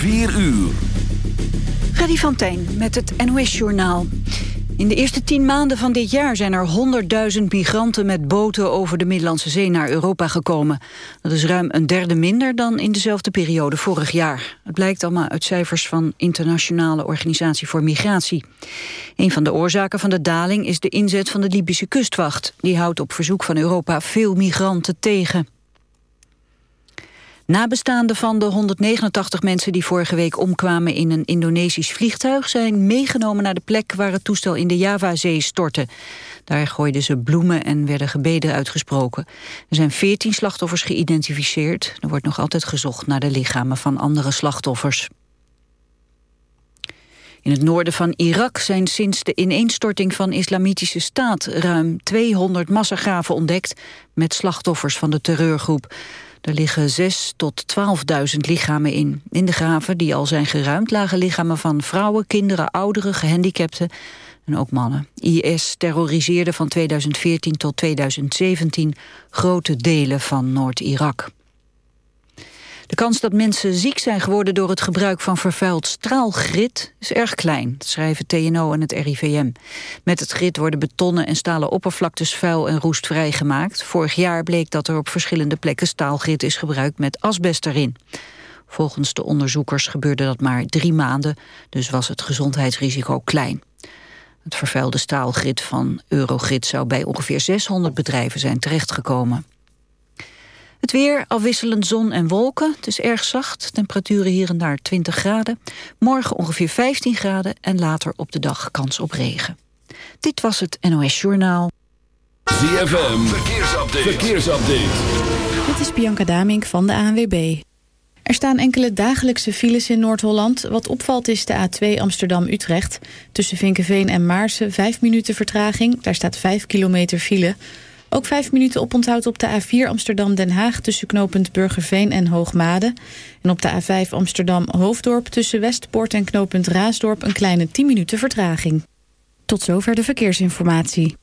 4 uur. Freddy van Tijn met het NOS-journaal. In de eerste tien maanden van dit jaar zijn er 100.000 migranten met boten over de Middellandse Zee naar Europa gekomen. Dat is ruim een derde minder dan in dezelfde periode vorig jaar. Het blijkt allemaal uit cijfers van Internationale Organisatie voor Migratie. Een van de oorzaken van de daling is de inzet van de Libische kustwacht. Die houdt op verzoek van Europa veel migranten tegen. Nabestaanden van de 189 mensen die vorige week omkwamen in een Indonesisch vliegtuig zijn meegenomen naar de plek waar het toestel in de Javazee stortte. Daar gooiden ze bloemen en werden gebeden uitgesproken. Er zijn 14 slachtoffers geïdentificeerd. Er wordt nog altijd gezocht naar de lichamen van andere slachtoffers. In het noorden van Irak zijn sinds de ineenstorting van Islamitische Staat ruim 200 massagraven ontdekt met slachtoffers van de terreurgroep. Er liggen 6 tot 12.000 lichamen in. In de graven die al zijn geruimd lagen lichamen van vrouwen, kinderen, ouderen, gehandicapten en ook mannen. IS terroriseerde van 2014 tot 2017 grote delen van Noord-Irak. De kans dat mensen ziek zijn geworden door het gebruik van vervuild straalgrit is erg klein, schrijven TNO en het RIVM. Met het grit worden betonnen en stalen oppervlaktes vuil en roestvrij gemaakt. Vorig jaar bleek dat er op verschillende plekken staalgrit is gebruikt met asbest erin. Volgens de onderzoekers gebeurde dat maar drie maanden, dus was het gezondheidsrisico klein. Het vervuilde staalgrit van Eurogrit zou bij ongeveer 600 bedrijven zijn terechtgekomen. Het weer, afwisselend zon en wolken. Het is erg zacht, temperaturen hier en daar 20 graden. Morgen ongeveer 15 graden en later op de dag kans op regen. Dit was het NOS Journaal. ZFM, verkeersupdate. verkeersupdate. Dit is Bianca Damink van de ANWB. Er staan enkele dagelijkse files in Noord-Holland. Wat opvalt is de A2 Amsterdam-Utrecht. Tussen Vinkenveen en Maarsen 5 minuten vertraging. Daar staat 5 kilometer file... Ook vijf minuten oponthoud op de A4 Amsterdam-Den Haag... tussen knooppunt Burgerveen en Hoogmade. En op de A5 Amsterdam-Hoofddorp tussen Westpoort en knooppunt Raasdorp... een kleine 10 minuten vertraging. Tot zover de verkeersinformatie.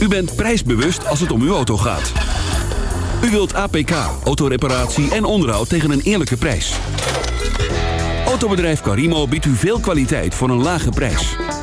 U bent prijsbewust als het om uw auto gaat. U wilt APK, autoreparatie en onderhoud tegen een eerlijke prijs. Autobedrijf Carimo biedt u veel kwaliteit voor een lage prijs.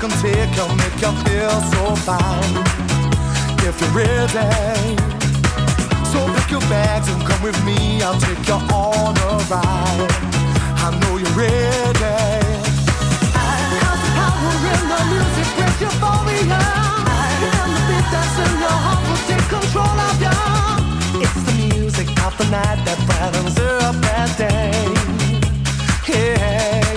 come take you, make you feel so fine if you're ready. So pick your bags and come with me. I'll take you on a ride. I know you're ready. I have the power in the music, break your phobia. euphoria, and the beat that's in your heart will take control of you. It's the music of the night that brightens up that day. Yeah.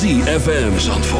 ZFM Zandvoort.